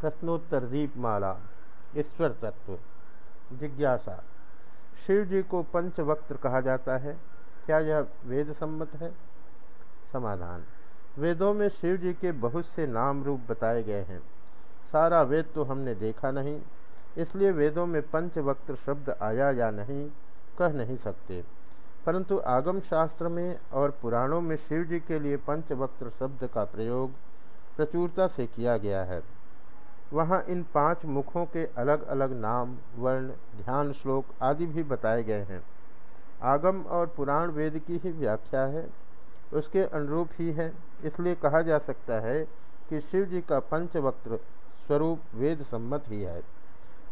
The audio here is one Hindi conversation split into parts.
प्रश्नोत्तर दीपमाला ईश्वर तत्व जिज्ञासा। शिव जी को पंचवक्त्र कहा जाता है। क्या यह वेद सम्मत है? समाधान। वेदों में शिव जी के बहुत से नाम रूप बताए गए हैं। सारा वेद तो हमने देखा नहीं, इसलिए वेदों में पंचवक्त्र शब्द आया या नहीं, कह नहीं सकते। परंतु आगम शास्त्र में और पुराणों में शिव जी के लिए पंचवक्त्र शब्द का प्रयोग प्रचुरता से किया गया है। वहाँ इन पाँच मुखों के अलग अलग नाम, वर्ण, ध्यान श्लोक आदि भी बताए गए हैं। आगम और पुराण वेद की ही व्याख्या है। उसके अनुरूप ही है। इसलिए कहा जा सकता है कि शिव जी का पंचवक्त्र स्वरूप वेद सम्मत ही है।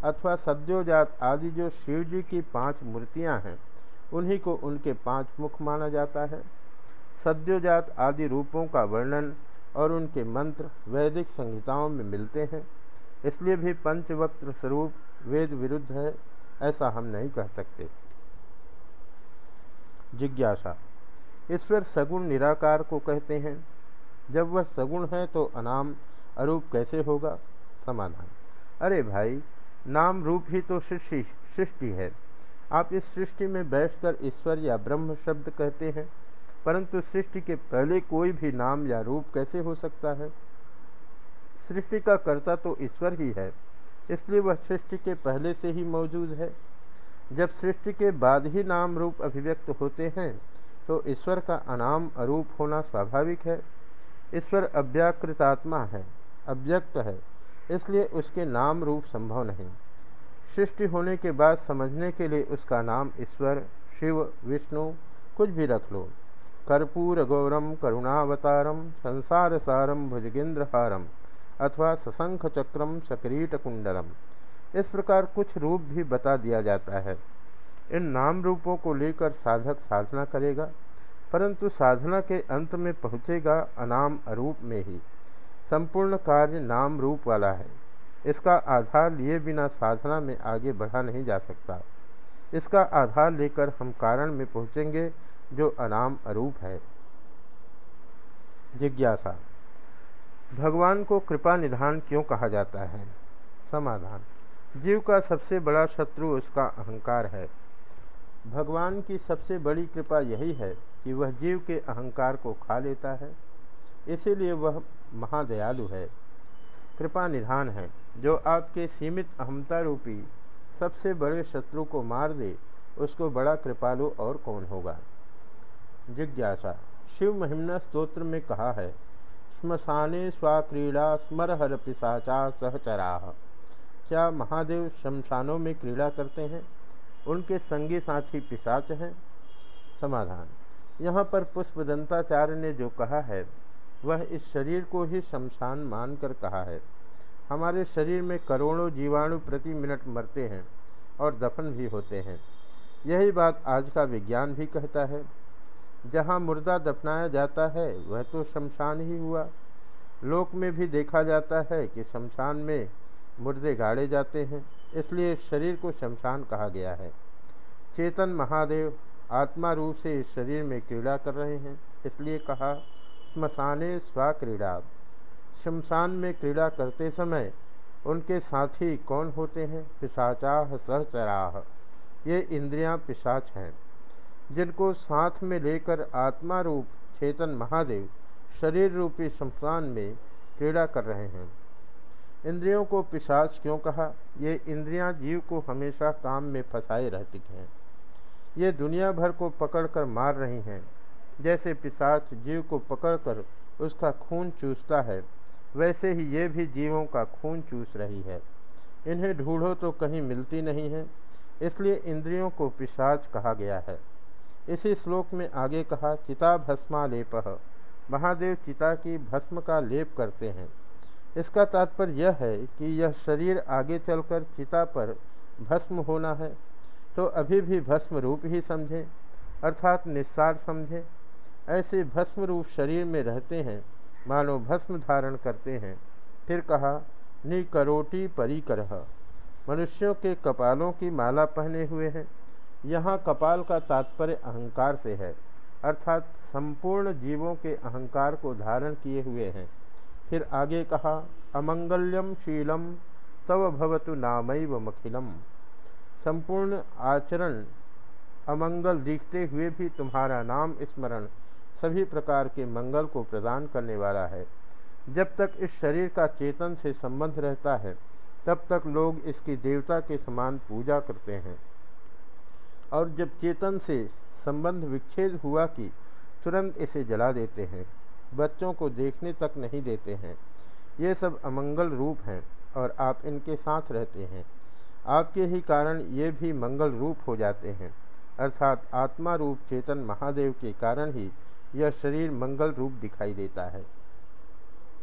अथवा सद्योजात आदि जो शिव जी की पाँच मूर्तियाँ हैं, उन्हीं को उनके पाँच मुख माना जाता है। सद्योजात आदि रूपों का वर्णन और उनके मंत्र वैदिक संहिताओं में मिलते हैं। इसलिए भी पंचवक्त्र स्वरूप वेद विरुद्ध है, ऐसा हम नहीं कह सकते। जिज्ञासा। ईश्वर सगुण निराकार को कहते हैं। जब वह सगुण है तो अनाम अरूप कैसे होगा? समाधान। अरे भाई, नाम रूप ही तो सृष्टि सृष्टि है। आप इस सृष्टि में बैठकर ईश्वर या ब्रह्म शब्द कहते हैं, परंतु सृष्टि के पहले कोई भी नाम या रूप कैसे हो सकता है? सृष्टि का कर्ता तो ईश्वर ही है, इसलिए वह सृष्टि के पहले से ही मौजूद है। जब सृष्टि के बाद ही नाम रूप अभिव्यक्त होते हैं तो ईश्वर का अनाम अरूप होना स्वाभाविक है। ईश्वर अव्याकृतात्मा है, अव्यक्त है, इसलिए उसके नाम रूप संभव नहीं। सृष्टि होने के बाद समझने के लिए उसका नाम ईश्वर, शिव, विष्णु, कुछ भी रख लो। कर्पूर गौरम, करुणावतारम संसार सारम भुजगेंद्रहारम अथवा सशंख चक्रम सकरीट कुंडलम इस प्रकार कुछ रूप भी बता दिया जाता है। इन नाम रूपों को लेकर साधक साधना करेगा, परंतु साधना के अंत में पहुँचेगा अनाम अरूप में ही। संपूर्ण कार्य नाम रूप वाला है। इसका आधार लिए बिना साधना में आगे बढ़ा नहीं जा सकता। इसका आधार लेकर हम कारण में पहुँचेंगे जो अनाम अरूप है। जिज्ञासा। भगवान को कृपा निधान क्यों कहा जाता है? समाधान। जीव का सबसे बड़ा शत्रु उसका अहंकार है। भगवान की सबसे बड़ी कृपा यही है कि वह जीव के अहंकार को खा लेता है। इसीलिए वह महादयालु है। कृपा निधान है, जो आपके सीमित अहमता रूपी सबसे बड़े शत्रु को मार दे, उसको बड़ा कृपालु और कौन होगा? जिज्ञासा। शिव महिमना स्तोत्र में कहा है श्मशाने स्वाक्रीड़ा स्मरहर पिशाचा सहचरा। क्या महादेव शमशानों में क्रीड़ा करते हैं? उनके संगी साथी पिशाच हैं। समाधान। यहाँ पर पुष्पदंताचार्य ने जो कहा है, वह इस शरीर को ही शमशान मानकर कहा है। हमारे शरीर में करोड़ों जीवाणु प्रति मिनट मरते हैं और दफन भी होते हैं। यही बात आज का विज्ञान भी कहता है। जहाँ मुर्दा दफनाया जाता है, वह तो शमशान ही हुआ। लोक में भी देखा जाता है कि शमशान में मुर्दे गाड़े जाते हैं, इसलिए शरीर को शमशान कहा गया है। चेतन महादेव आत्मा रूप से इस शरीर में क्रीड़ा कर रहे हैं, इसलिए कहा, स्मशाने स्वाक्रीड़ा शमशान में क्रीड़ा करते समय उनके साथी कौन होते हैं? पिशाचाह सहचराह ये इंद्रियाँ पिशाच हैं। जिनको साथ में लेकर आत्मा रूप चेतन महादेव शरीर रूपी शमशान में क्रीड़ा कर रहे हैं। इंद्रियों को पिशाच क्यों कहा? ये इंद्रियाँ जीव को हमेशा काम में फंसाए रहती हैं। ये दुनिया भर को पकड़कर मार रही हैं। जैसे पिशाच जीव को पकड़कर उसका खून चूसता है, वैसे ही ये भी जीवों का खून चूस रही है। इन्हें ढूंढो तो कहीं मिलती नहीं है, इसलिए इंद्रियों को पिशाच कहा गया है। इसी श्लोक में आगे कहा चिता भस्मा लेप महादेव चिता की भस्म का लेप करते हैं। इसका तात्पर्य यह है कि यह शरीर आगे चलकर चिता पर भस्म होना है तो अभी भी भस्म रूप ही समझें, अर्थात निस्सार समझें। ऐसे भस्म रूप शरीर में रहते हैं, मानो भस्म धारण करते हैं। फिर कहा, निकरोटी परिकर। मनुष्यों के कपालों की माला पहने हुए हैं। यहाँ कपाल का तात्पर्य अहंकार से है, अर्थात संपूर्ण जीवों के अहंकार को धारण किए हुए हैं। फिर आगे कहा, अमंगल्यम शीलम, तव भवतु नामैव मखिलम। संपूर्ण आचरण, अमंगल दिखते हुए भी तुम्हारा नाम स्मरण सभी प्रकार के मंगल को प्रदान करने वाला है। जब तक इस शरीर का चेतन से संबंध रहता है, तब तक लोग इसकी देवता के समान पूजा करते हैं। और जब चेतन से संबंध विच्छेद हुआ कि तुरंत इसे जला देते हैं, बच्चों को देखने तक नहीं देते हैं। ये सब अमंगल रूप हैं और आप इनके साथ रहते हैं। आपके ही कारण ये भी मंगल रूप हो जाते हैं। अर्थात आत्मा रूप चेतन महादेव के कारण ही यह शरीर मंगल रूप दिखाई देता है।